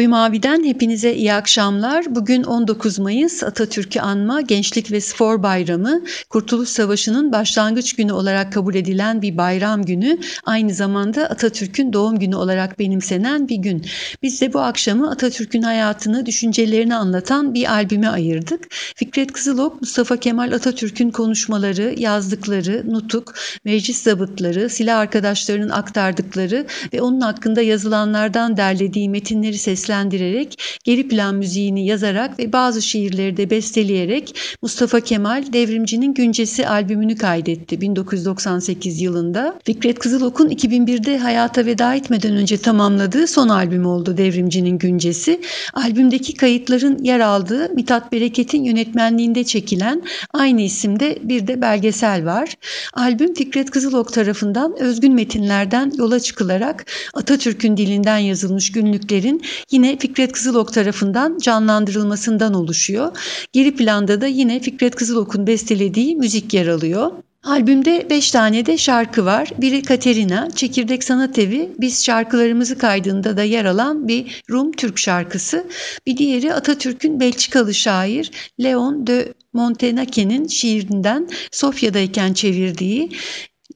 Koyu Mavi'den hepinize iyi akşamlar. Bugün 19 Mayıs Atatürk'ü anma Gençlik ve Spor Bayramı. Kurtuluş Savaşı'nın başlangıç günü olarak kabul edilen bir bayram günü. Aynı zamanda Atatürk'ün doğum günü olarak benimsenen bir gün. Biz de bu akşamı Atatürk'ün hayatını, düşüncelerini anlatan bir albüme ayırdık. Fikret Kızılok, Mustafa Kemal Atatürk'ün konuşmaları, yazdıkları, nutuk, meclis zabıtları, silah arkadaşlarının aktardıkları ve onun hakkında yazılanlardan derlediği metinleri ses seslendirerek, geri plan müziğini yazarak ve bazı şiirleri de besteleyerek Mustafa Kemal Devrimcinin Güncesi albümünü kaydetti 1998 yılında. Fikret Kızılok'un 2001'de hayata veda etmeden önce tamamladığı son albüm oldu Devrimcinin Güncesi. Albümdeki kayıtların yer aldığı Mithat Bereket'in yönetmenliğinde çekilen aynı isimde bir de belgesel var. Albüm Fikret Kızılok tarafından özgün metinlerden yola çıkılarak Atatürk'ün dilinden yazılmış günlüklerin yine Fikret Kızılok tarafından canlandırılmasından oluşuyor. Geri planda da yine Fikret Kızılok'un bestelediği müzik yer alıyor. Albümde 5 tane de şarkı var. Biri Katerina, Çekirdek Sanat Evi, biz şarkılarımızı kaydında da yer alan bir Rum Türk şarkısı. Bir diğeri Atatürk'ün Belçikalı şair Leon de Montenake'nin şiirinden Sofya'dayken çevirdiği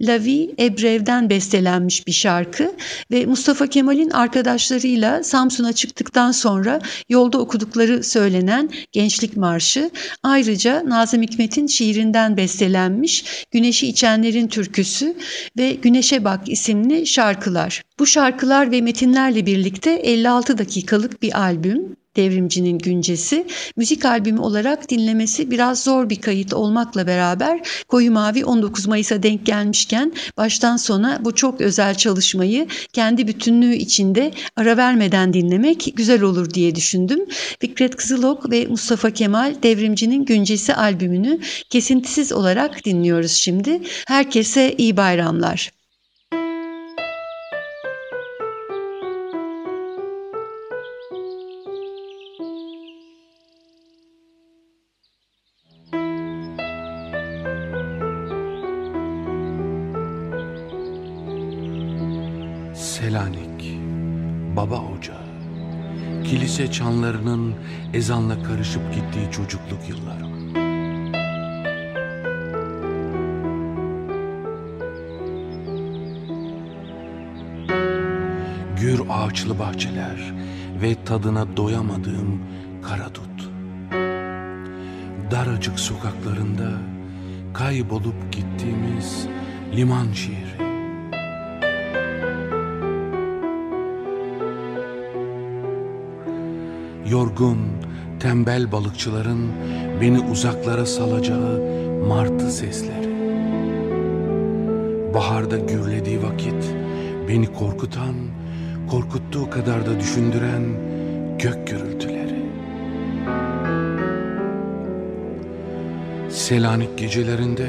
La Vie Ebrev'den bestelenmiş bir şarkı ve Mustafa Kemal'in arkadaşlarıyla Samsun'a çıktıktan sonra yolda okudukları söylenen Gençlik Marşı ayrıca Nazım Hikmet'in şiirinden bestelenmiş Güneşi İçenlerin Türküsü ve Güneşe Bak isimli şarkılar. Bu şarkılar ve metinlerle birlikte 56 dakikalık bir albüm Devrimcinin Güncesi. Müzik albümü olarak dinlemesi biraz zor bir kayıt olmakla beraber Koyu Mavi 19 Mayıs'a denk gelmişken baştan sona bu çok özel çalışmayı kendi bütünlüğü içinde ara vermeden dinlemek güzel olur diye düşündüm. Fikret Kızılok ve Mustafa Kemal Devrimcinin Güncesi albümünü kesintisiz olarak dinliyoruz şimdi. Herkese iyi bayramlar. Kilise çanlarının ezanla karışıp gittiği çocukluk yıllarım. Gür ağaçlı bahçeler ve tadına doyamadığım karadut. Daracık sokaklarında kaybolup gittiğimiz liman şehri. Yorgun, tembel balıkçıların beni uzaklara salacağı martı sesleri. Baharda gürlediği vakit beni korkutan, korkuttuğu kadar da düşündüren gök gürültüleri. Selanik gecelerinde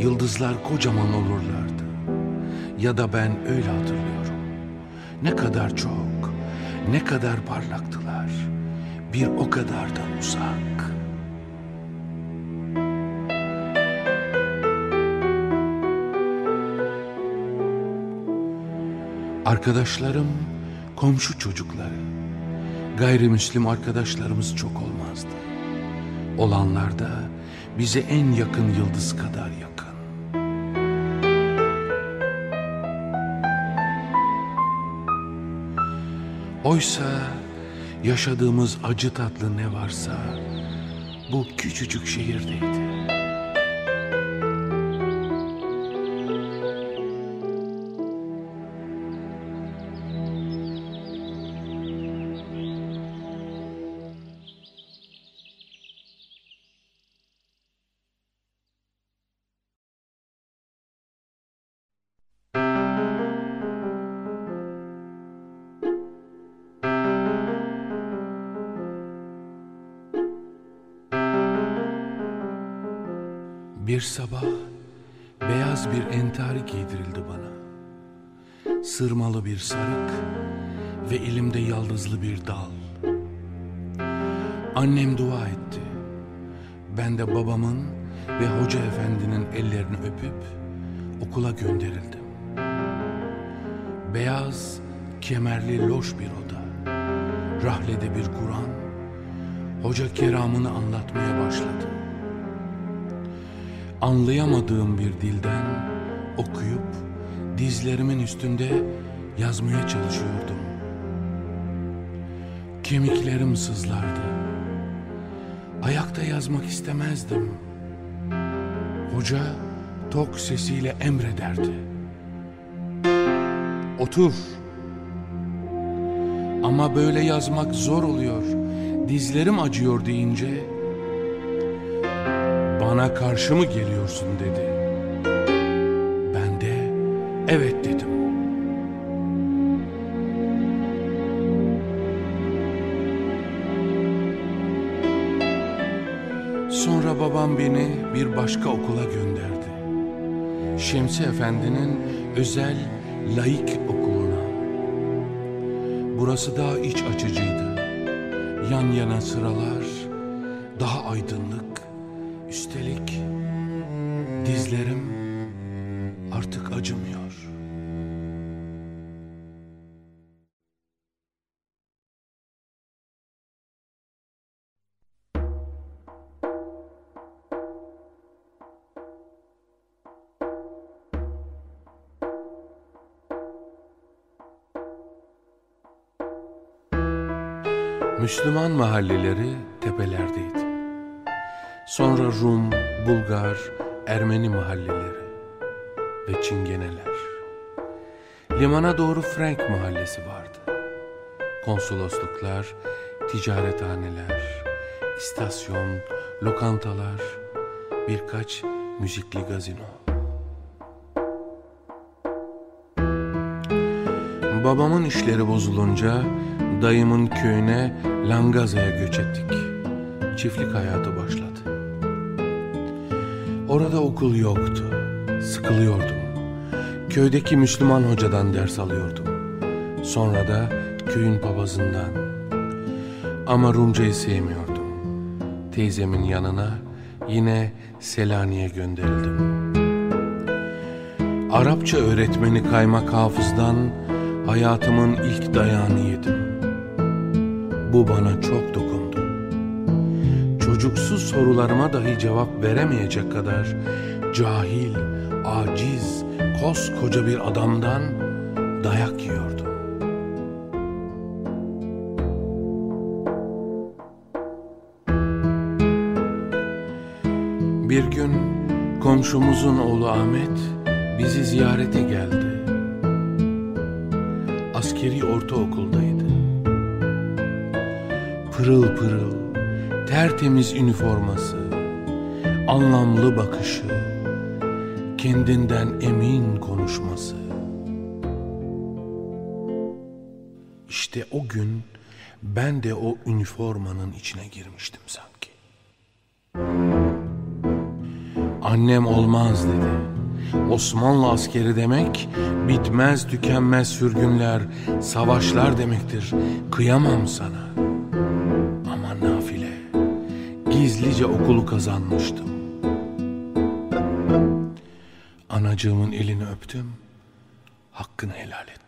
yıldızlar kocaman olurlardı. Ya da ben öyle hatırlıyorum. Ne kadar çok, ne kadar parlaktılar bir o kadar da uzak. Arkadaşlarım komşu çocukları. Gayrimüslim arkadaşlarımız çok olmazdı. Olanlar da bize en yakın yıldız kadar yakın. Oysa yaşadığımız acı tatlı ne varsa bu küçücük şehirdeydi. Sabah beyaz bir entari giydirildi bana. Sırmalı bir sarık ve elimde yaldızlı bir dal. Annem dua etti. Ben de babamın ve hoca efendinin ellerini öpüp okula gönderildim. Beyaz, kemerli loş bir oda. Rahlede bir Kur'an. Hoca keramını anlatmaya başladı. Anlayamadığım bir dilden okuyup dizlerimin üstünde yazmaya çalışıyordum. Kemiklerim sızlardı. Ayakta yazmak istemezdim. Hoca tok sesiyle emrederdi. Otur. Ama böyle yazmak zor oluyor. Dizlerim acıyor deyince bana karşı mı geliyorsun dedi. Ben de evet dedim. Sonra babam beni bir başka okula gönderdi. Şemsi Efendi'nin özel laik okuluna. Burası daha iç açıcıydı. Yan yana sıralar, Müslüman mahalleleri tepelerdeydi. Sonra Rum, Bulgar, Ermeni mahalleleri ve Çingeneler. Limana doğru Frank mahallesi vardı. Konsolosluklar, ticarethaneler, istasyon, lokantalar, birkaç müzikli gazino. Babamın işleri bozulunca dayımın köyüne Langaza'ya göç ettik. Çiftlik hayatı başladı. Orada okul yoktu. Sıkılıyordum. Köydeki Müslüman hocadan ders alıyordum. Sonra da köyün papazından. Ama Rumcayı sevmiyordum. Teyzemin yanına yine Selanik'e gönderildim. Arapça öğretmeni kaymak hafızdan hayatımın ilk dayağını yedim. Bu bana çok dokundu. Çocuksuz sorularıma dahi cevap veremeyecek kadar cahil, aciz, koskoca bir adamdan dayak yiyordum. Bir gün komşumuzun oğlu Ahmet bizi ziyarete geldi. Askeri ortaokuldaydı. Pırıl pırıl, tertemiz üniforması, anlamlı bakışı, kendinden emin konuşması. İşte o gün ben de o üniformanın içine girmiştim sanki. Annem olmaz dedi. Osmanlı askeri demek bitmez tükenmez sürgünler, savaşlar demektir. Kıyamam sana. Gizlice okulu kazanmıştım. Anacığımın elini öptüm. Hakkını helal etti.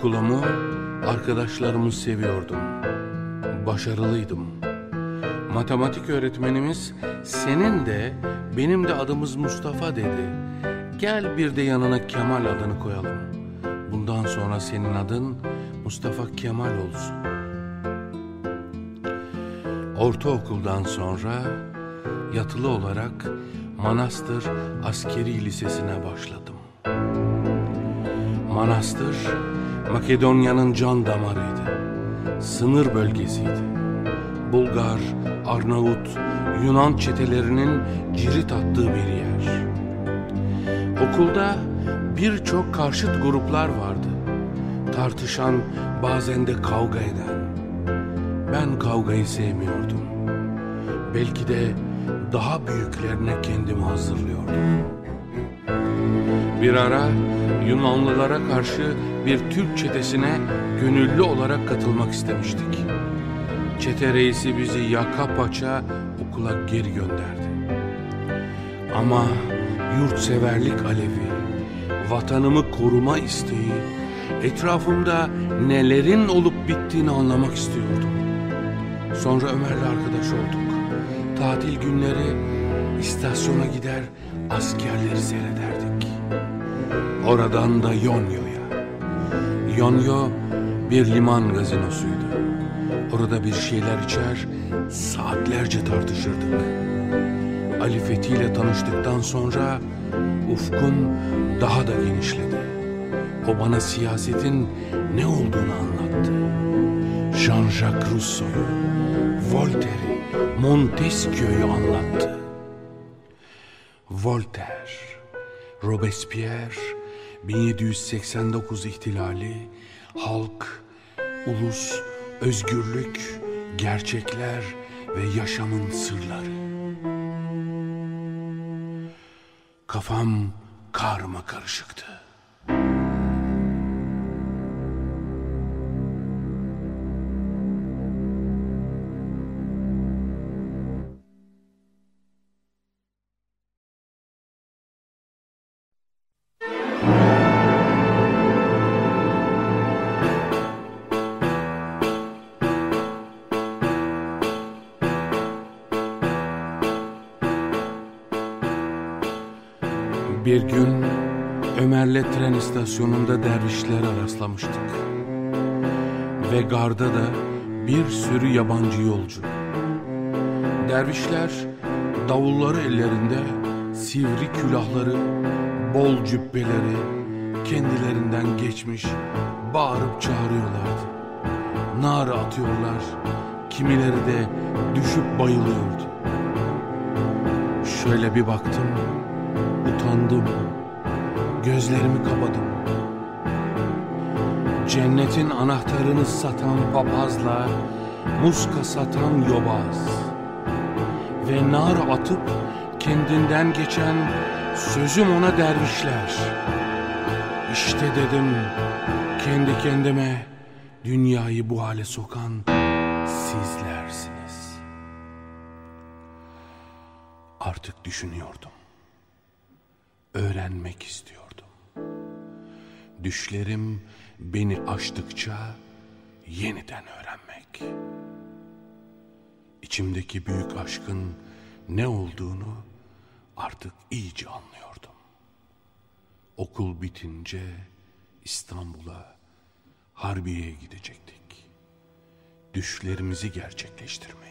Okulumu, arkadaşlarımı seviyordum. Başarılıydım. Matematik öğretmenimiz senin de benim de adımız Mustafa dedi. Gel bir de yanına Kemal adını koyalım. Bundan sonra senin adın Mustafa Kemal olsun. Ortaokuldan sonra yatılı olarak Manastır Askeri Lisesi'ne başladım. Manastır Makedonya'nın can damarıydı. Sınır bölgesiydi. Bulgar, Arnavut, Yunan çetelerinin cirit attığı bir yer. Okulda birçok karşıt gruplar vardı. Tartışan, bazen de kavga eden. Ben kavgayı sevmiyordum. Belki de daha büyüklerine kendimi hazırlıyordum. Bir ara Yunanlılara karşı bir Türk çetesine gönüllü olarak katılmak istemiştik. Çete reisi bizi yaka paça okula geri gönderdi. Ama yurtseverlik alevi, vatanımı koruma isteği, etrafımda nelerin olup bittiğini anlamak istiyordum. Sonra Ömer'le arkadaş olduk. Tatil günleri istasyona gider askerleri seyrederdik. Oradan da Yonyo'ya. Yonyo bir liman gazinosuydu. Orada bir şeyler içer, saatlerce tartışırdık. Ali Fethi ile tanıştıktan sonra ufkum daha da genişledi. O bana siyasetin ne olduğunu anlattı. Jean-Jacques Rousseau'yu, Voltaire'i, Montesquieu'yu anlattı. Voltaire, Robespierre, 1789 ihtilali, halk, ulus, özgürlük, gerçekler ve yaşamın sırları. Kafam karma karışıktı. Bir gün Ömer'le tren istasyonunda dervişlere rastlamıştık. Ve garda da bir sürü yabancı yolcu. Dervişler davulları ellerinde, sivri külahları, bol cübbeleri kendilerinden geçmiş bağırıp çağırıyorlardı. Nara atıyorlar, kimileri de düşüp bayılıyordu. Şöyle bir baktım, utandım. Gözlerimi kapadım. Cennetin anahtarını satan papazla muska satan yobaz ve nar atıp kendinden geçen sözüm ona dervişler. İşte dedim kendi kendime dünyayı bu hale sokan sizlersiniz. Artık düşünüyordum öğrenmek istiyordum. Düşlerim beni aştıkça yeniden öğrenmek. İçimdeki büyük aşkın ne olduğunu artık iyice anlıyordum. Okul bitince İstanbul'a, Harbiye'ye gidecektik. Düşlerimizi gerçekleştirmeye.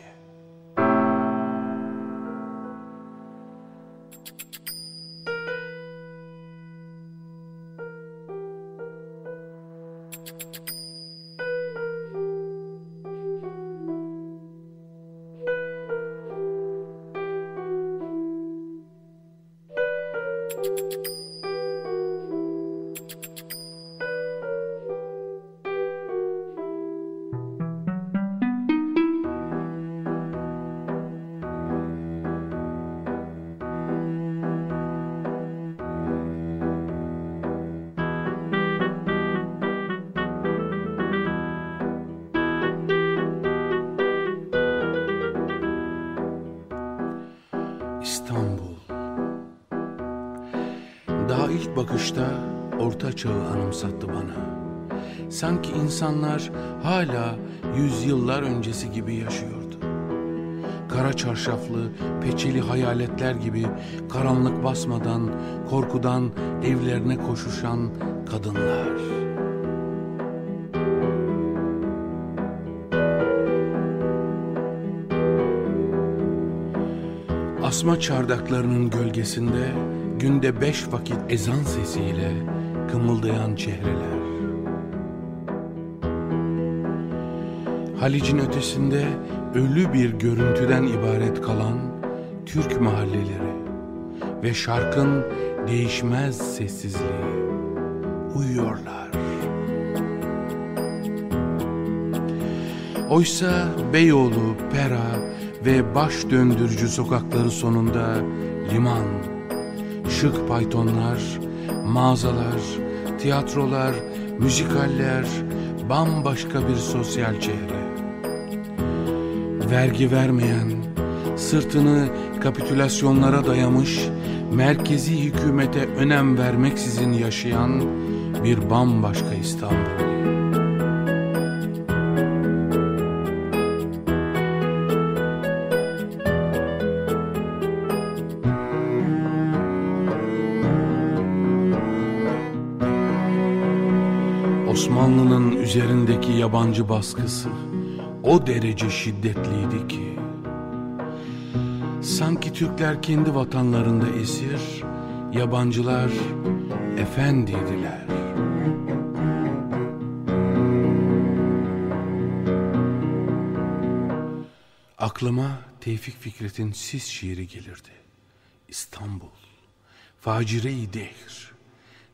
çağı anımsattı bana. Sanki insanlar hala yüzyıllar öncesi gibi yaşıyordu. Kara çarşaflı, peçeli hayaletler gibi karanlık basmadan, korkudan evlerine koşuşan kadınlar.'' Asma çardaklarının gölgesinde günde beş vakit ezan sesiyle kımıldayan çehreler. Halic'in ötesinde ölü bir görüntüden ibaret kalan Türk mahalleleri ve şarkın değişmez sessizliği uyuyorlar. Oysa Beyoğlu, Pera ve baş döndürücü sokakları sonunda liman, şık paytonlar, mağazalar, tiyatrolar, müzikaller, bambaşka bir sosyal çehre. Vergi vermeyen, sırtını kapitülasyonlara dayamış, merkezi hükümete önem vermeksizin yaşayan bir bambaşka İstanbul. Yabancı baskısı o derece şiddetliydi ki sanki Türkler kendi vatanlarında esir, yabancılar efendiydiler. Aklıma Tevfik Fikret'in Sis şiiri gelirdi. İstanbul, facire-i dehr,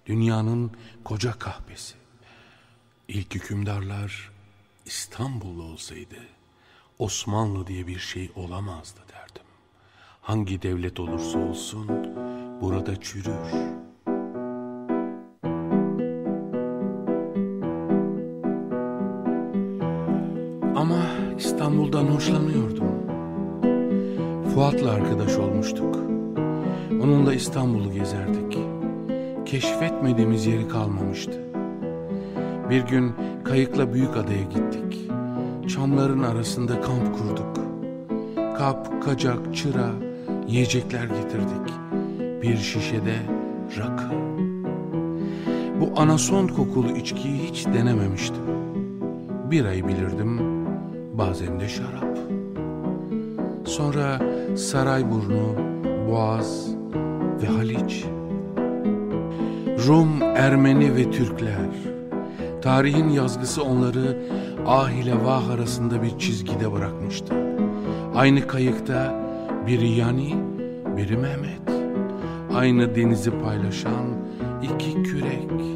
dünyanın koca kahvesi. İlk hükümdarlar İstanbullu olsaydı Osmanlı diye bir şey olamazdı derdim. Hangi devlet olursa olsun burada çürür. Ama İstanbul'dan hoşlanıyordum. Fuat'la arkadaş olmuştuk. Onunla İstanbul'u gezerdik. Keşfetmediğimiz yeri kalmamıştı. Bir gün kayıkla büyük adaya gittik. Çamların arasında kamp kurduk. Kap, kacak, çıra, yiyecekler getirdik. Bir şişede rakı. Bu anason kokulu içkiyi hiç denememiştim. Bir ay bilirdim, bazen de şarap. Sonra Sarayburnu, Boğaz ve Haliç. Rum, Ermeni ve Türkler Tarihin yazgısı onları ah ile vah arasında bir çizgide bırakmıştı. Aynı kayıkta biri Yani, biri Mehmet. Aynı denizi paylaşan iki kürek.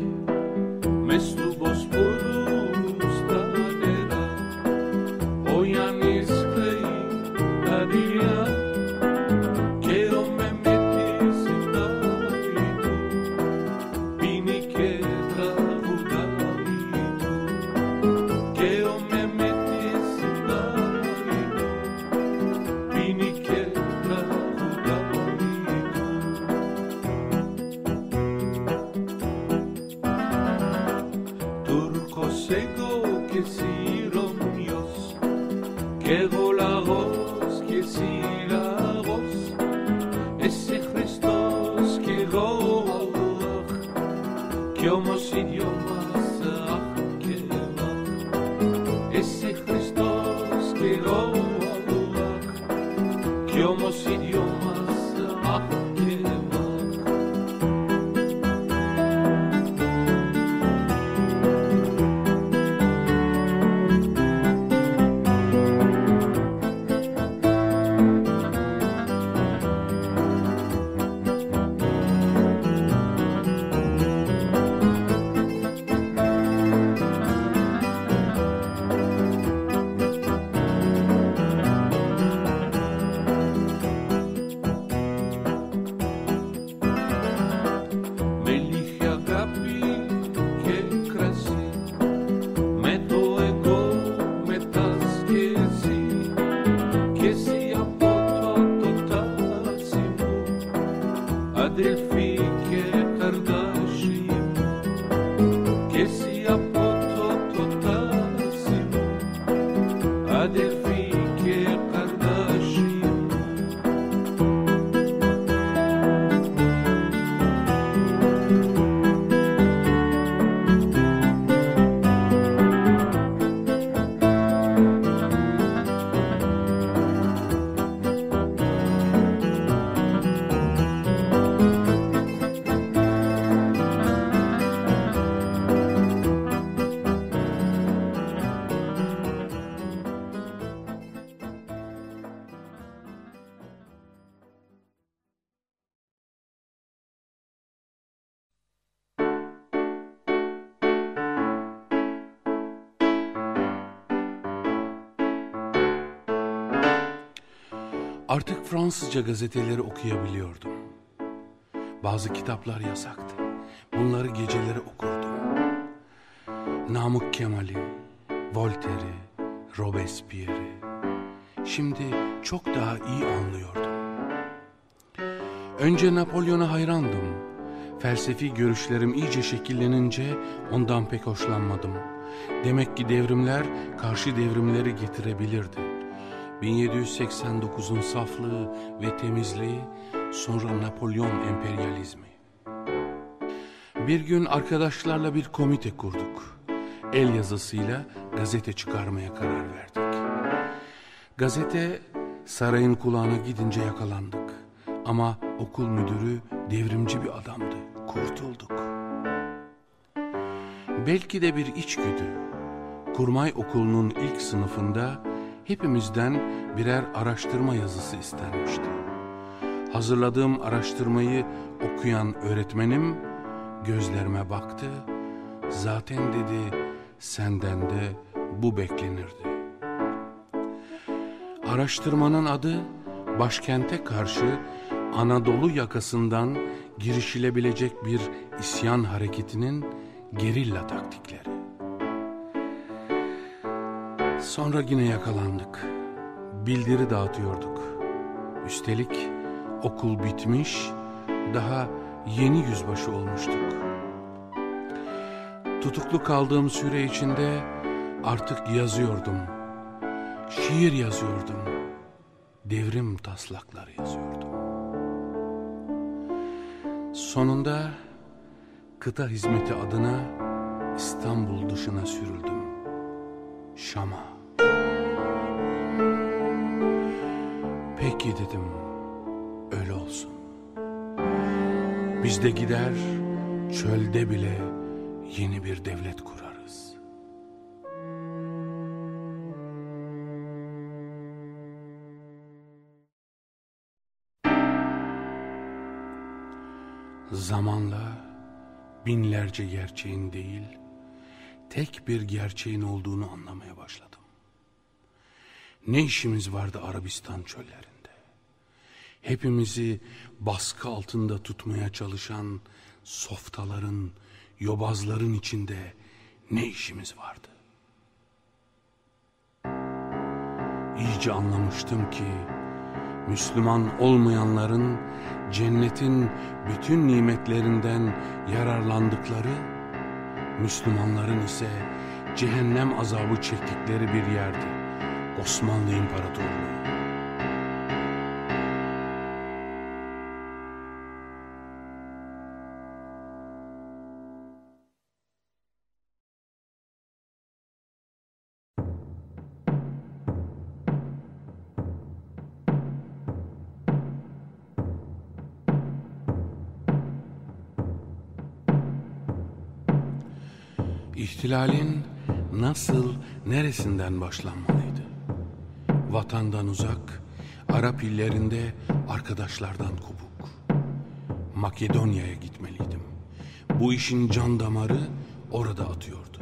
Fransızca gazeteleri okuyabiliyordum. Bazı kitaplar yasaktı. Bunları geceleri okurdum. Namık Kemal'i, Voltaire'i, Robespierre'i. Şimdi çok daha iyi anlıyordum. Önce Napolyon'a hayrandım. Felsefi görüşlerim iyice şekillenince ondan pek hoşlanmadım. Demek ki devrimler karşı devrimleri getirebilirdi. 1789'un saflığı ve temizliği, sonra Napolyon emperyalizmi. Bir gün arkadaşlarla bir komite kurduk. El yazısıyla gazete çıkarmaya karar verdik. Gazete sarayın kulağına gidince yakalandık. Ama okul müdürü devrimci bir adamdı. Kurtulduk. Belki de bir içgüdü. Kurmay okulunun ilk sınıfında hepimizden birer araştırma yazısı istenmişti. Hazırladığım araştırmayı okuyan öğretmenim gözlerime baktı. Zaten dedi senden de bu beklenirdi. Araştırmanın adı başkente karşı Anadolu yakasından girişilebilecek bir isyan hareketinin gerilla taktikleri. Sonra yine yakalandık. Bildiri dağıtıyorduk. Üstelik okul bitmiş, daha yeni yüzbaşı olmuştuk. Tutuklu kaldığım süre içinde artık yazıyordum. Şiir yazıyordum. Devrim taslakları yazıyordum. Sonunda kıta hizmeti adına İstanbul dışına sürüldüm. Şam'a. Peki dedim, öyle olsun. Biz de gider, çölde bile yeni bir devlet kurarız. Zamanla binlerce gerçeğin değil, tek bir gerçeğin olduğunu anlamaya başladım. Ne işimiz vardı Arabistan çöllerinde? Hepimizi baskı altında tutmaya çalışan softaların, yobazların içinde ne işimiz vardı? İyice anlamıştım ki Müslüman olmayanların cennetin bütün nimetlerinden yararlandıkları, Müslümanların ise cehennem azabı çektikleri bir yerdi. Osmanlı İmparatorluğu. İhtilalin nasıl, neresinden başlanmalıydı? Vatandan uzak, Arap illerinde arkadaşlardan kopuk. Makedonya'ya gitmeliydim. Bu işin can damarı orada atıyordu.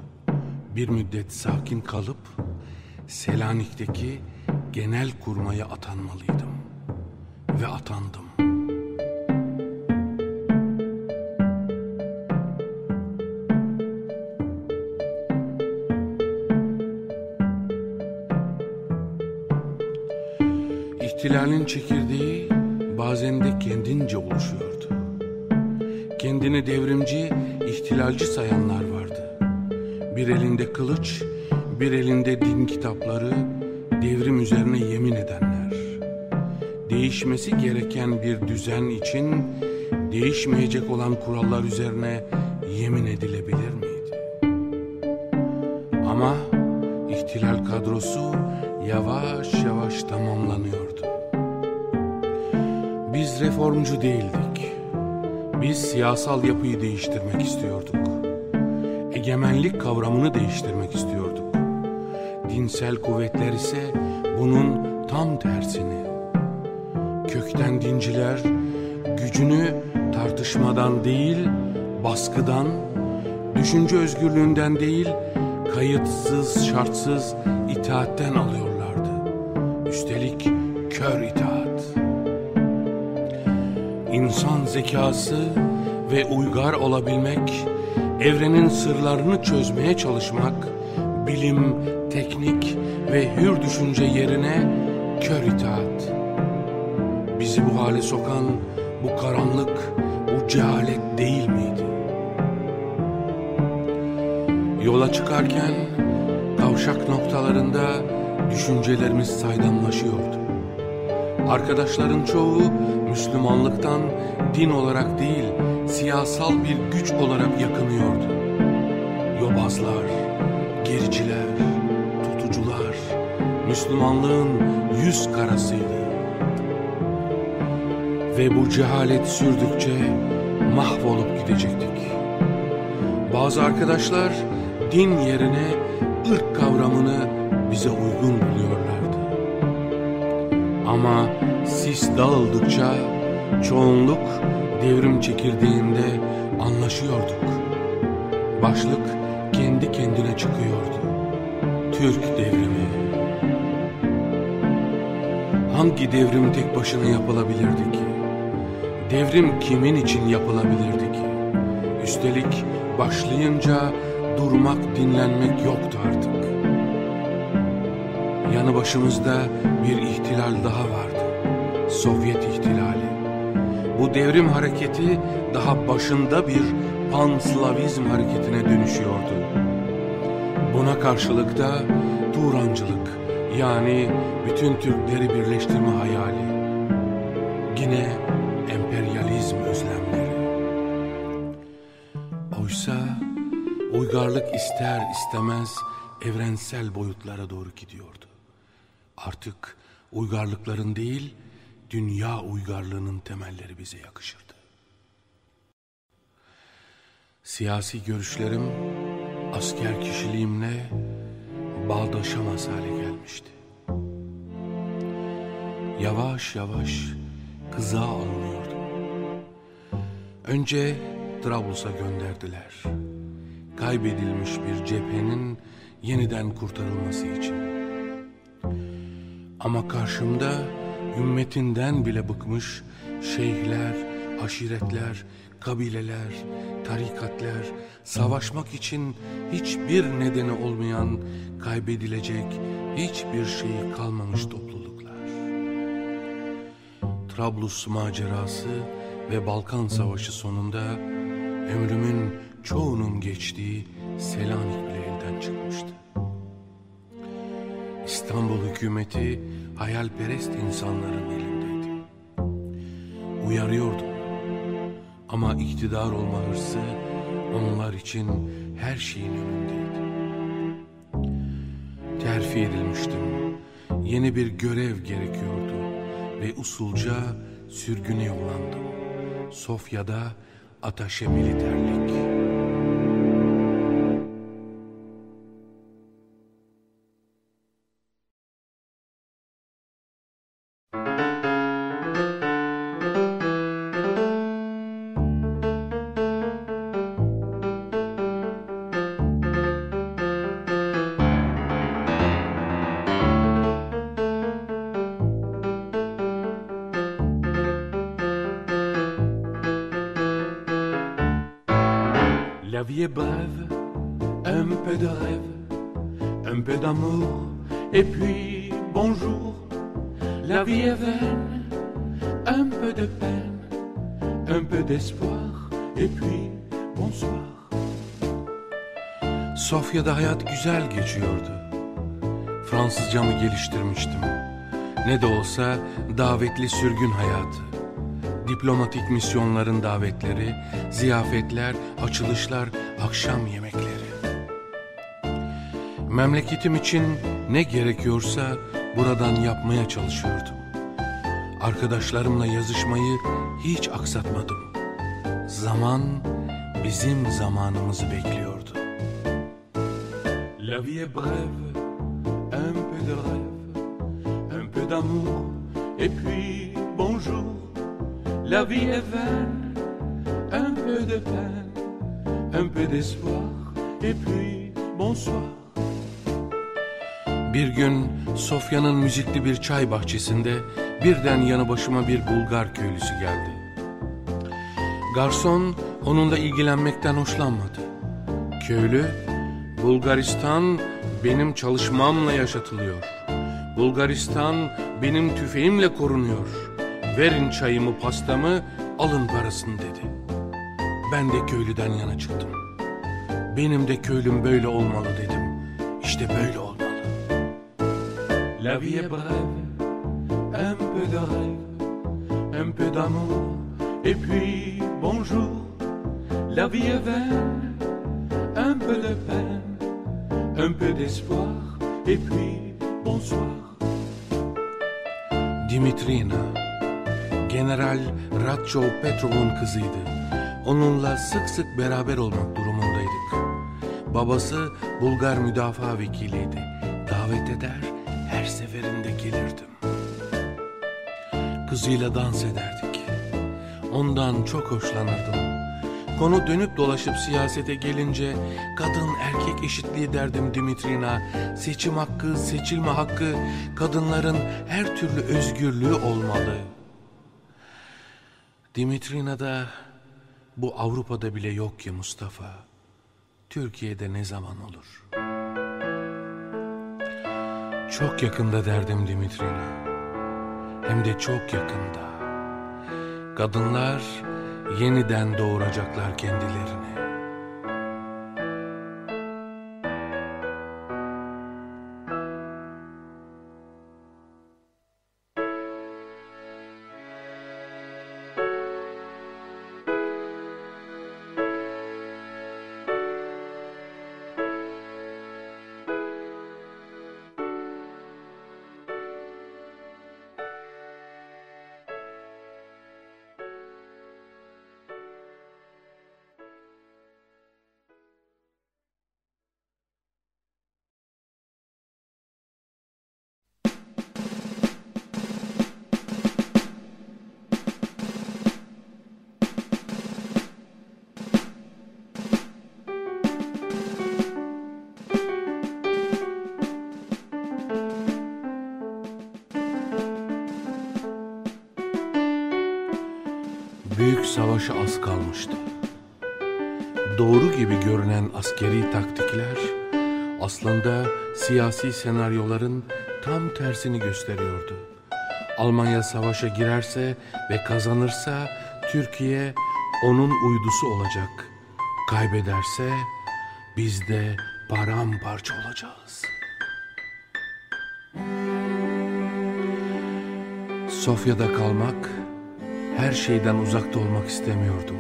Bir müddet sakin kalıp Selanik'teki genel kurmaya atanmalıydım. Ve atandım. İhtilalin çekirdeği bazen de kendince oluşuyordu. Kendini devrimci, ihtilalci sayanlar vardı. Bir elinde kılıç, bir elinde din kitapları, devrim üzerine yemin edenler. Değişmesi gereken bir düzen için değişmeyecek olan kurallar üzerine yemin edilebilir miydi? Ama ihtilal kadrosu yavaş yavaş tamamlanıyordu. Biz reformcu değildik. Biz siyasal yapıyı değiştirmek istiyorduk. Egemenlik kavramını değiştirmek istiyorduk. Dinsel kuvvetler ise bunun tam tersini. Kökten dinciler gücünü tartışmadan değil, baskıdan, düşünce özgürlüğünden değil, kayıtsız, şartsız itaatten alıyorlardı. İnsan zekası ve uygar olabilmek, evrenin sırlarını çözmeye çalışmak, bilim, teknik ve hür düşünce yerine kör itaat. Bizi bu hale sokan bu karanlık, bu cehalet değil miydi? Yola çıkarken kavşak noktalarında düşüncelerimiz saydamlaşıyordu. Arkadaşların çoğu Müslümanlıktan din olarak değil, siyasal bir güç olarak yakınıyordu. Yobazlar, gericiler, tutucular, Müslümanlığın yüz karasıydı. Ve bu cehalet sürdükçe mahvolup gidecektik. Bazı arkadaşlar din yerine ırk kavramını bize uygun buluyorlardı. Ama sis dağıldıkça çoğunluk devrim çekirdeğinde anlaşıyorduk. Başlık kendi kendine çıkıyordu. Türk devrimi. Hangi devrim tek başına yapılabilirdi ki? Devrim kimin için yapılabilirdi ki? Üstelik başlayınca durmak, dinlenmek yoktu artık. Yanı başımızda bir ihtilal daha vardı. Sovyet ihtilali. Bu devrim hareketi daha başında bir panslavizm hareketine dönüşüyordu. Buna karşılık da Turancılık yani bütün Türkleri birleştirme hayali. Yine emperyalizm özlemleri. Oysa uygarlık ister istemez evrensel boyutlara doğru gidiyordu. Artık uygarlıkların değil, dünya uygarlığının temelleri bize yakışırdı. Siyasi görüşlerim asker kişiliğimle bağdaşamaz hale gelmişti. Yavaş yavaş kıza alınıyordum. Önce Trablus'a gönderdiler. Kaybedilmiş bir cephenin yeniden kurtarılması için. Ama karşımda ümmetinden bile bıkmış şeyhler, aşiretler, kabileler, tarikatlar, savaşmak için hiçbir nedeni olmayan, kaybedilecek hiçbir şeyi kalmamış topluluklar. Trablus macerası ve Balkan Savaşı sonunda ömrümün çoğunun geçtiği Selanik bile elden çıkmıştı. İstanbul hükümeti hayalperest insanların elindeydi. Uyarıyordum. Ama iktidar olma hırsı onlar için her şeyin önündeydi. Terfi edilmiştim. Yeni bir görev gerekiyordu ve usulca sürgüne yollandım. Sofya'da ataşe militerlik. Sofya'da hayat güzel geçiyordu. Fransızcamı geliştirmiştim. Ne de olsa davetli sürgün hayatı. Diplomatik misyonların davetleri, ziyafetler, açılışlar, akşam yemekleri. Memleketim için ne gerekiyorsa buradan yapmaya çalışıyordum. Arkadaşlarımla yazışmayı hiç aksatmadım. Zaman bizim zamanımızı bekliyordu. La vie est brève, un peu de rêve, un peu d'amour, et puis bonjour. La vie est vaine, un peu de peine, un peu d'espoir, et puis bonsoir. Bir gün Sofya'nın müzikli bir çay bahçesinde birden yanı başıma bir Bulgar köylüsü geldi. Garson onunla ilgilenmekten hoşlanmadı. Köylü, Bulgaristan benim çalışmamla yaşatılıyor. Bulgaristan benim tüfeğimle korunuyor. Verin çayımı pastamı alın parasını dedi. Ben de köylüden yana çıktım. Benim de köylüm böyle olmalı dedim. İşte böyle olmalı. La vie est brève, un peu de rêve, un peu d'amour, et puis bonjour. La vie est vaine, un peu de peine, un peu d'espoir, et puis bonsoir. Dimitrina, General Ratço Petrov'un kızıydı. Onunla sık sık beraber olmak durumundaydık. Babası Bulgar müdafaa vekiliydi. Davet eder, her seferinde gelirdim. Kızıyla dans ederdik. Ondan çok hoşlanırdım. Konu dönüp dolaşıp siyasete gelince kadın erkek eşitliği derdim Dimitrina. Seçim hakkı, seçilme hakkı, kadınların her türlü özgürlüğü olmalı. Dimitrina da bu Avrupa'da bile yok ki Mustafa. Türkiye'de ne zaman olur? Çok yakında derdim Dimitrina. Hem de çok yakında. Kadınlar yeniden doğuracaklar kendilerini. Siyasi senaryoların tam tersini gösteriyordu. Almanya savaşa girerse ve kazanırsa Türkiye onun uydusu olacak. Kaybederse biz de paramparça olacağız. Sofya'da kalmak, her şeyden uzakta olmak istemiyordum.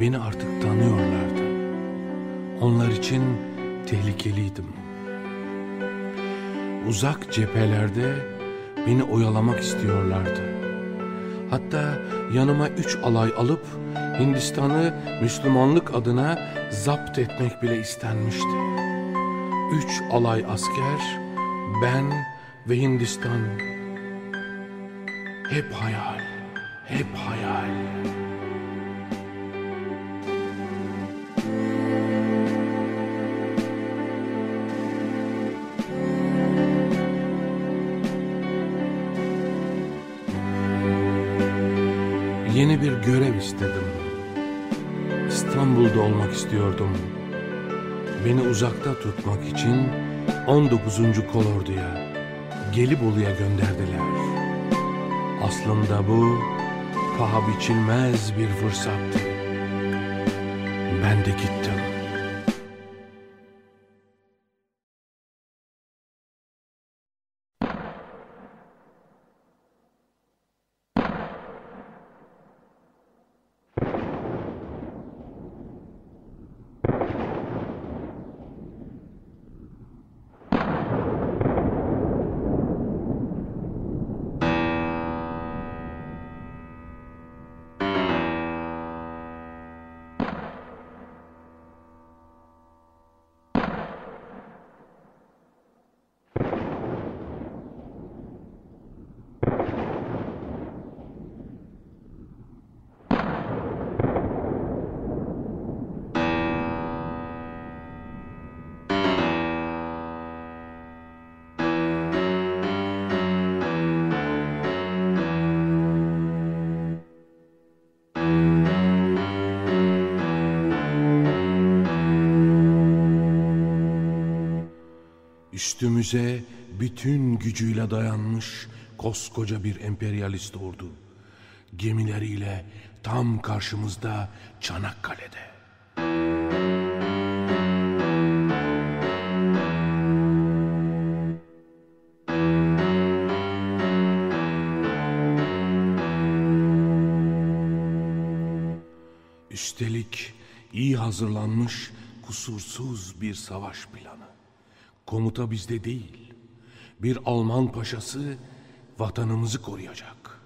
Beni artık tanıyorlardı. Onlar için tehlikeliydim. Uzak cephelerde beni oyalamak istiyorlardı. Hatta yanıma üç alay alıp Hindistan'ı Müslümanlık adına zapt etmek bile istenmişti. Üç alay asker, ben ve Hindistan. Hep hayal, hep hayal. Görev istedim. İstanbul'da olmak istiyordum. Beni uzakta tutmak için 19. Kolordu'ya, Gelibolu'ya gönderdiler. Aslında bu paha biçilmez bir fırsattı. Ben de gittim. Üstümüze bütün gücüyle dayanmış koskoca bir emperyalist ordu. Gemileriyle tam karşımızda Çanakkale'de. Üstelik iyi hazırlanmış kusursuz bir savaş planı. Komuta bizde değil. Bir Alman paşası vatanımızı koruyacak.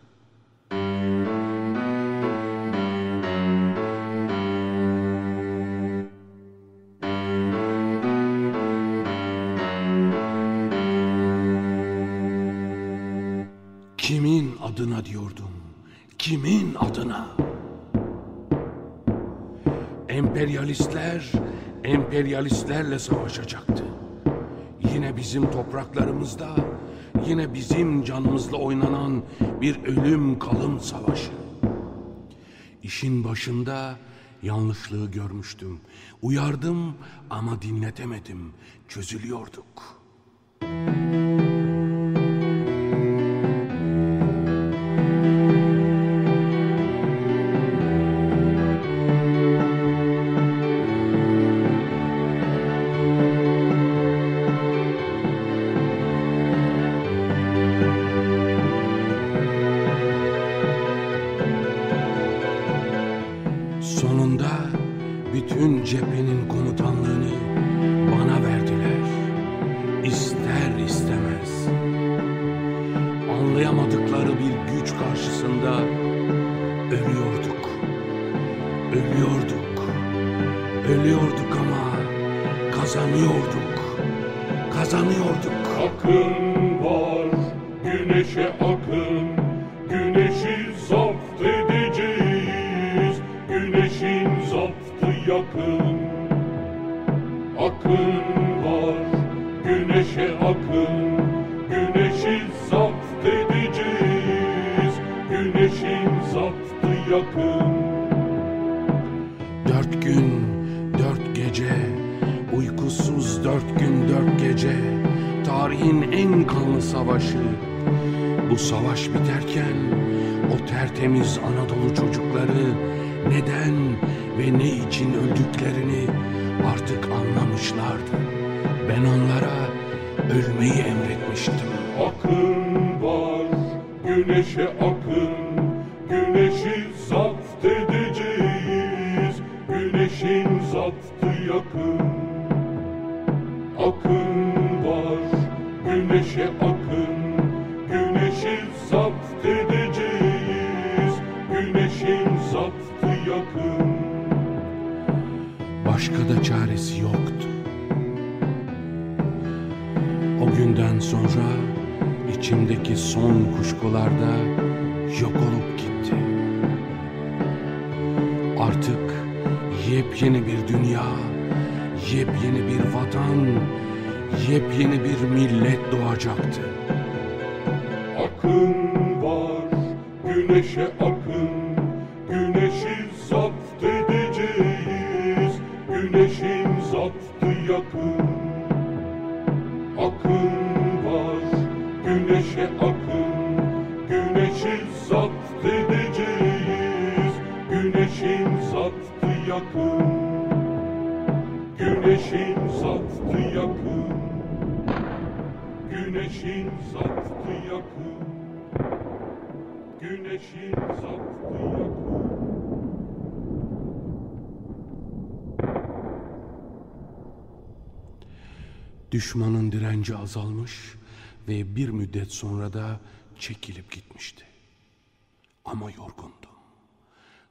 Kimin adına diyordum? Kimin adına? Emperyalistler, emperyalistlerle savaşacaktı. Bizim topraklarımızda, yine bizim canımızla oynanan bir ölüm kalım savaşı. İşin başında yanlışlığı görmüştüm. Uyardım ama dinletemedim. Çözülüyorduk. Zapt edeceğiz, güneşin zaptı yakın. Başka da çaresi yoktu. O günden sonra içimdeki son kuşkular da yok olup gitti. Artık yepyeni bir dünya, yepyeni bir vatan, yepyeni bir millet doğacaktı. Güneşe Direnci azalmış ve bir müddet sonra da çekilip gitmişti. Ama yorgundum.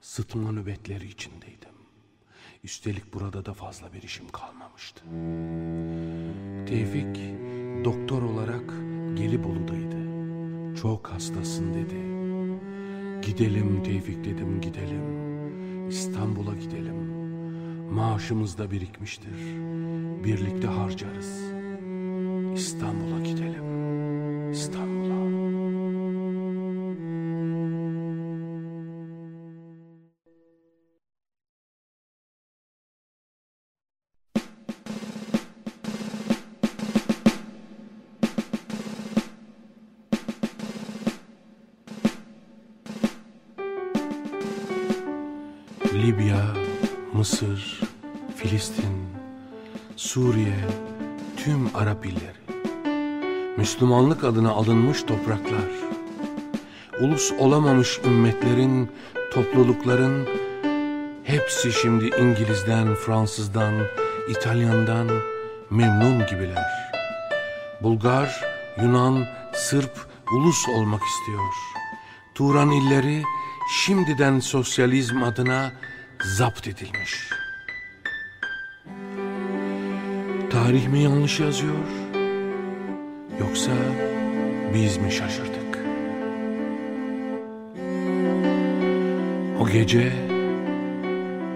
Sıtma nöbetleri içindeydim. Üstelik burada da fazla bir işim kalmamıştı. Tevfik doktor olarak Gelibolu'daydı. Çok hastasın dedi. Gidelim Tevfik dedim gidelim. İstanbul'a gidelim. Maaşımız da birikmiştir. Birlikte harcarız. İstanbul'a gidelim. İstanbul'a. Libya, Mısır, Filistin, Suriye, tüm Arap illeri. Müslümanlık adına alınmış topraklar. Ulus olamamış ümmetlerin, toplulukların hepsi şimdi İngiliz'den, Fransız'dan, İtalyan'dan memnun gibiler. Bulgar, Yunan, Sırp ulus olmak istiyor. Turan illeri şimdiden sosyalizm adına zapt edilmiş. Tarih mi yanlış yazıyor? Yoksa biz mi şaşırdık? O gece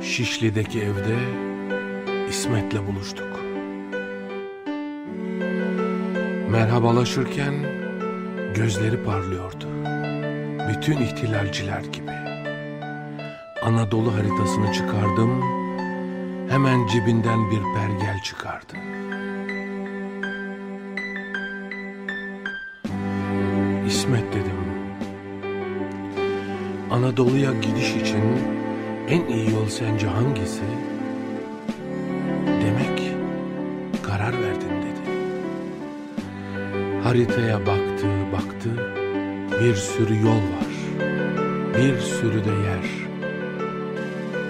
Şişli'deki evde İsmet'le buluştuk. Merhabalaşırken gözleri parlıyordu. Bütün ihtilalciler gibi. Anadolu haritasını çıkardım. Hemen cebinden bir pergel çıkardı. İsmet dedim. Anadolu'ya gidiş için en iyi yol sence hangisi? Demek karar verdin dedi. Haritaya baktı, baktı. Bir sürü yol var. Bir sürü de yer.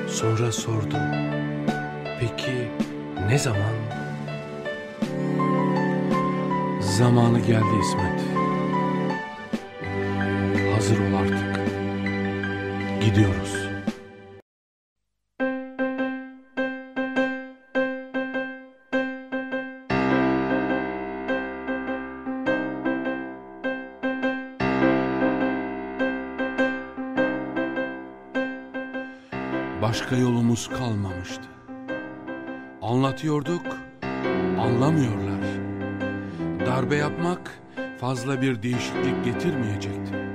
Sonra sordu. Peki ne zaman? Zamanı geldi İsmet. Hazır ol artık. Gidiyoruz. Başka yolumuz kalmamıştı. Anlatıyorduk, anlamıyorlar. Darbe yapmak fazla bir değişiklik getirmeyecekti.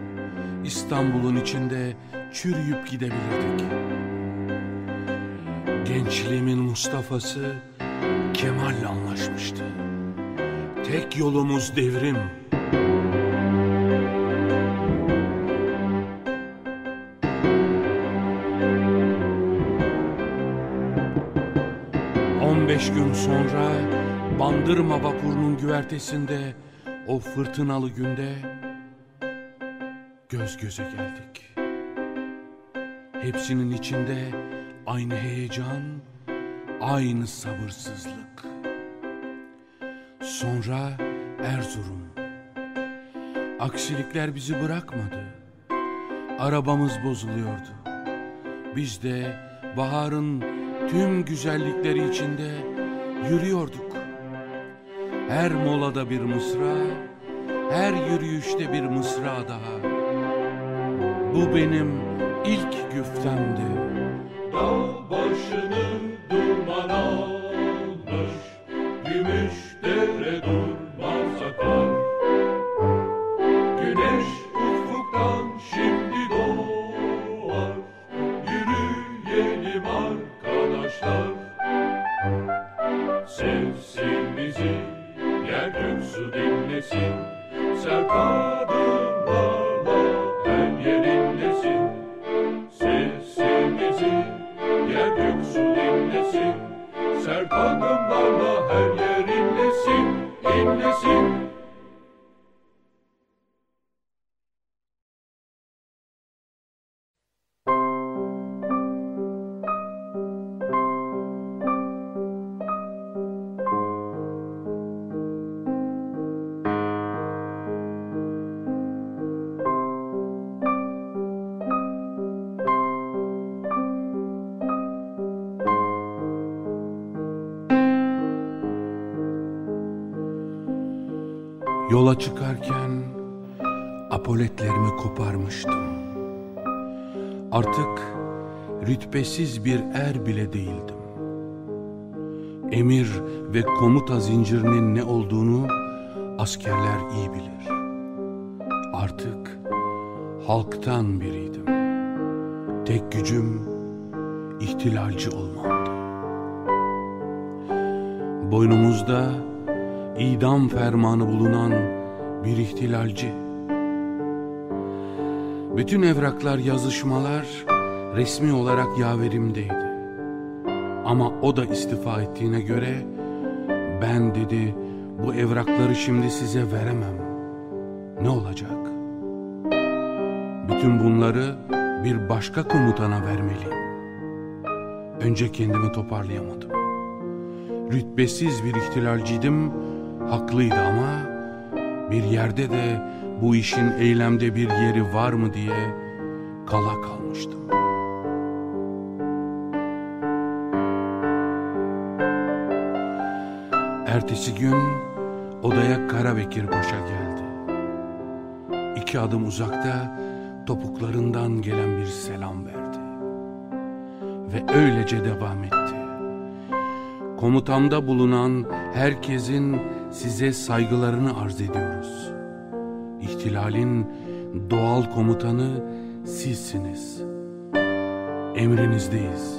İstanbul'un içinde çürüyüp gidebilirdik. Gençliğimin Mustafa'sı Kemal'le anlaşmıştı. Tek yolumuz devrim. On beş gün sonra Bandırma vapurunun güvertesinde o fırtınalı günde göz göze geldik. Hepsinin içinde aynı heyecan, aynı sabırsızlık. Sonra Erzurum. Aksilikler bizi bırakmadı. Arabamız bozuluyordu. Biz de baharın tüm güzellikleri içinde yürüyorduk. Her molada bir mısra, her yürüyüşte bir mısra daha. Bu benim ilk güftemdi. Yola çıkarken apoletlerimi koparmıştım. Artık rütbesiz bir er bile değildim. Emir ve komuta zincirinin ne olduğunu askerler iyi bilir. Artık halktan biriydim. Tek gücüm ihtilalci olmamdı. Boynumuzda idam fermanı bulunan bir ihtilalci. Bütün evraklar, yazışmalar resmi olarak yaverimdeydi. Ama o da istifa ettiğine göre ben dedi bu evrakları şimdi size veremem. Ne olacak? Bütün bunları bir başka komutana vermeliyim. Önce kendimi toparlayamadım. Rütbesiz bir ihtilalciydim, haklıydı ama bir yerde de bu işin eylemde bir yeri var mı diye kala kalmıştım. Ertesi gün odaya Karabekir Paşa geldi. İki adım uzakta topuklarından gelen bir selam verdi. Ve öylece devam etti. Komutamda bulunan herkesin size saygılarını arz ediyoruz. İhtilalin doğal komutanı sizsiniz. Emrinizdeyiz.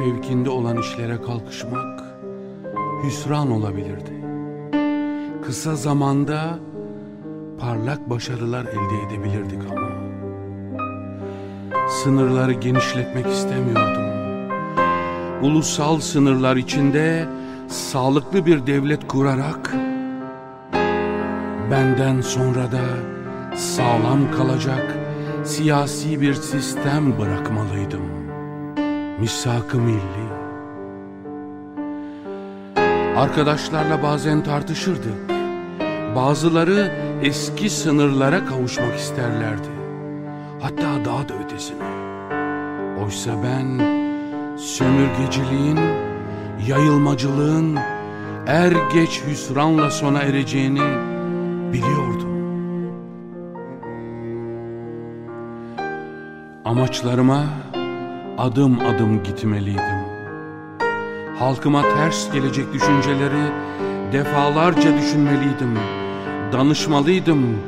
Fevkinde olan işlere kalkışmak hüsran olabilirdi. Kısa zamanda parlak başarılar elde edebilirdik ama sınırları genişletmek istemiyordum. Ulusal sınırlar içinde sağlıklı bir devlet kurarak benden sonra da sağlam kalacak siyasi bir sistem bırakmalıydım.'' Misak-ı milli. Arkadaşlarla bazen tartışırdık. Bazıları eski sınırlara kavuşmak isterlerdi. Hatta daha da ötesine. Oysa ben sömürgeciliğin, yayılmacılığın er geç hüsranla sona ereceğini biliyordum. Amaçlarıma adım adım gitmeliydim. Halkıma ters gelecek düşünceleri defalarca düşünmeliydim. Danışmalıydım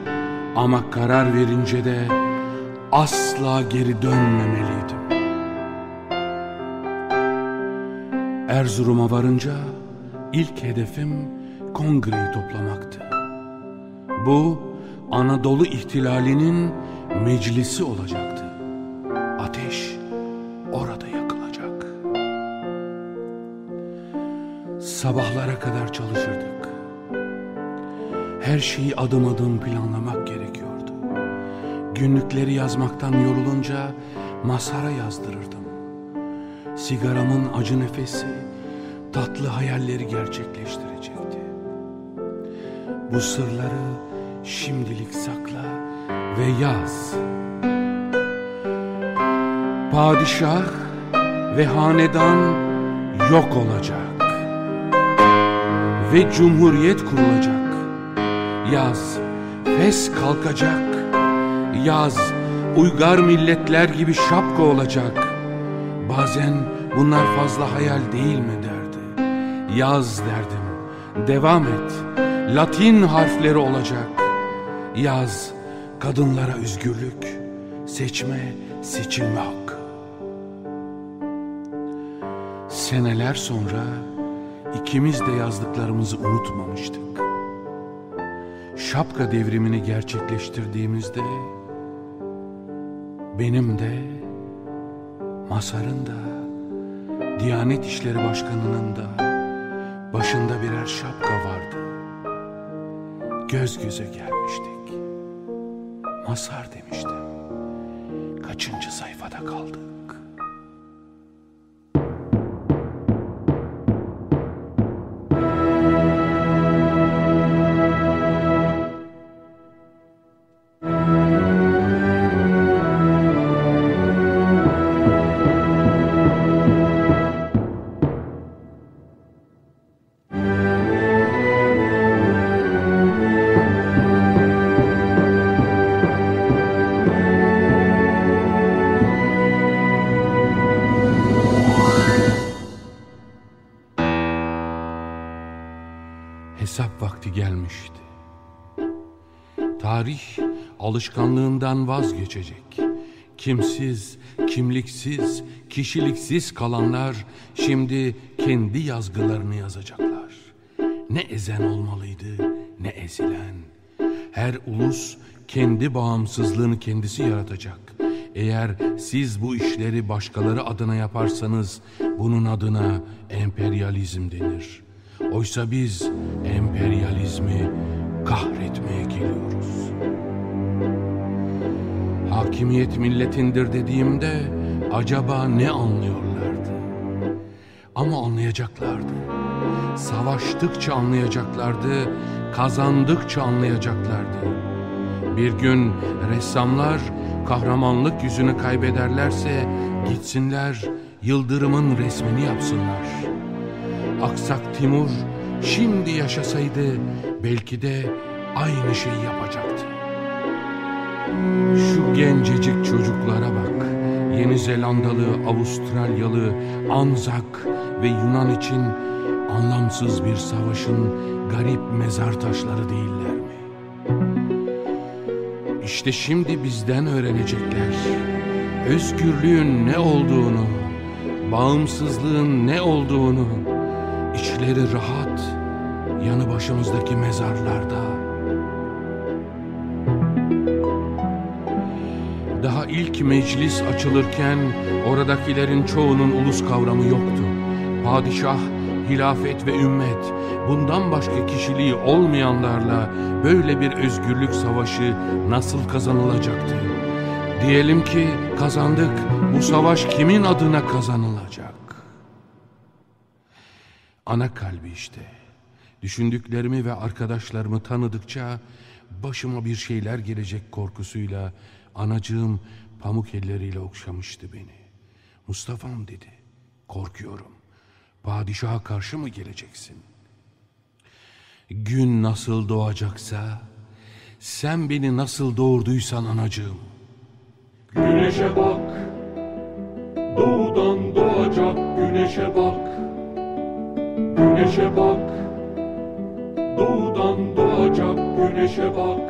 ama karar verince de asla geri dönmemeliydim. Erzurum'a varınca ilk hedefim kongreyi toplamaktı. Bu Anadolu ihtilalinin meclisi olacaktı. Sabahlara kadar çalışırdık. Her şeyi adım adım planlamak gerekiyordu. Günlükleri yazmaktan yorulunca masara yazdırırdım. Sigaramın acı nefesi tatlı hayalleri gerçekleştirecekti. Bu sırları şimdilik sakla ve yaz. Padişah ve hanedan yok olacak. Ve cumhuriyet kurulacak. Yaz, fes kalkacak. Yaz, uygar milletler gibi şapka olacak. Bazen bunlar fazla hayal değil mi derdi. Yaz derdim, devam et. Latin harfleri olacak. Yaz, kadınlara özgürlük, seçme, seçilme hakkı. Seneler sonra ikimiz de yazdıklarımızı unutmamıştık. Şapka devrimini gerçekleştirdiğimizde benim de Masar'ın da Diyanet İşleri Başkanı'nın da başında birer şapka vardı. Göz göze gelmiştik. Masar demiştim. Kaçıncı sayfada kaldı? Alışkanlığından vazgeçecek. Kimsiz, kimliksiz, kişiliksiz kalanlar şimdi kendi yazgılarını yazacaklar. Ne ezen olmalıydı, ne ezilen. Her ulus kendi bağımsızlığını kendisi yaratacak. Eğer siz bu işleri başkaları adına yaparsanız bunun adına emperyalizm denir. Oysa biz emperyalizmi kahretmeye geliyoruz. Hakimiyet milletindir dediğimde acaba ne anlıyorlardı? Ama anlayacaklardı. Savaştıkça anlayacaklardı, kazandıkça anlayacaklardı. Bir gün ressamlar kahramanlık yüzünü kaybederlerse gitsinler Yıldırım'ın resmini yapsınlar. Aksak Timur şimdi yaşasaydı belki de aynı şeyi yapacaktı. Şu gencecik çocuklara bak. Yeni Zelandalı, Avustralyalı, Anzak ve Yunan için anlamsız bir savaşın garip mezar taşları değiller mi? İşte şimdi bizden öğrenecekler. Özgürlüğün ne olduğunu, bağımsızlığın ne olduğunu, içleri rahat, yanı başımızdaki mezarlarda. Daha ilk meclis açılırken oradakilerin çoğunun ulus kavramı yoktu. Padişah, hilafet ve ümmet bundan başka kişiliği olmayanlarla böyle bir özgürlük savaşı nasıl kazanılacaktı? Diyelim ki kazandık. Bu savaş kimin adına kazanılacak? Ana kalbi işte. Düşündüklerimi ve arkadaşlarımı tanıdıkça başıma bir şeyler gelecek korkusuyla anacığım pamuk elleriyle okşamıştı beni. Mustafa'm dedi. Korkuyorum. Padişaha karşı mı geleceksin? Gün nasıl doğacaksa sen beni nasıl doğurduysan anacığım. Güneşe bak, doğudan doğacak güneşe bak. Güneşe bak, doğudan doğacak güneşe bak.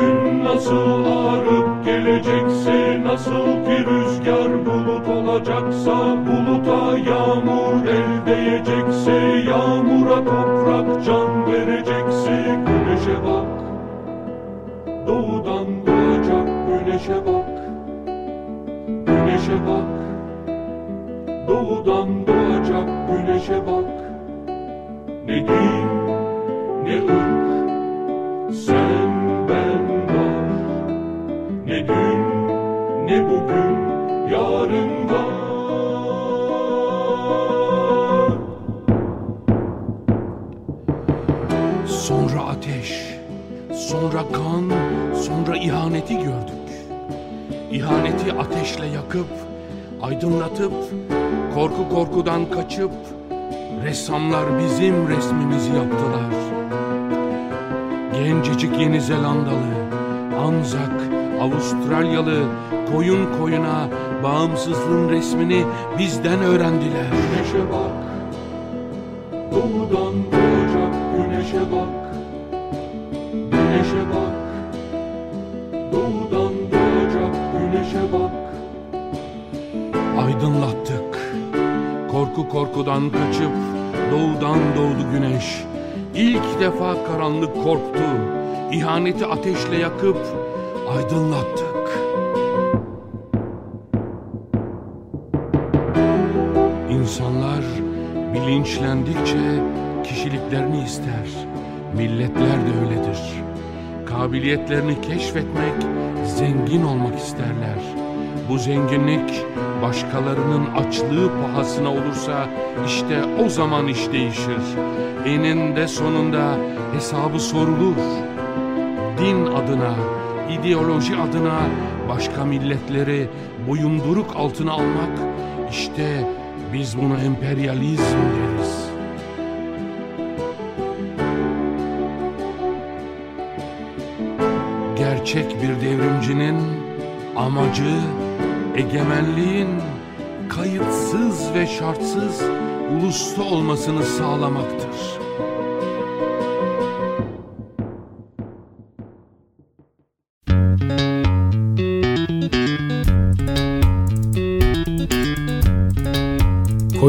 Gün nasıl ağrıp gelecekse, nasıl ki rüzgar bulut olacaksa, buluta yağmur el değecekse, yağmura toprak can verecekse, güneşe bak. Doğudan doğacak güneşe bak. Güneşe bak. Doğudan doğacak güneşe bak. Ne din, ne ırk, sen. Ne dün, ne bugün, yarın var. Sonra ateş, sonra kan, sonra ihaneti gördük. İhaneti ateşle yakıp, aydınlatıp, korku korkudan kaçıp, ressamlar bizim resmimizi yaptılar. Gencecik Yeni Zelandalı, Anzak, Avustralyalı, koyun koyuna bağımsızlığın resmini bizden öğrendiler. Güneşe bak. Doğudan doğacak güneşe bak. Güneşe bak. Doğudan doğacak güneşe bak. Aydınlattık. Korku korkudan kaçıp doğudan doğdu güneş. İlk defa karanlık korktu. İhaneti ateşle yakıp aydınlattık. İnsanlar bilinçlendikçe kişiliklerini ister. Milletler de öyledir. Kabiliyetlerini keşfetmek, zengin olmak isterler. Bu zenginlik başkalarının açlığı pahasına olursa işte o zaman iş değişir. Eninde sonunda hesabı sorulur. Din adına, ideoloji adına başka milletleri boyunduruk altına almak işte biz buna emperyalizm deriz. Gerçek bir devrimcinin amacı egemenliğin kayıtsız ve şartsız ulusta olmasını sağlamaktır.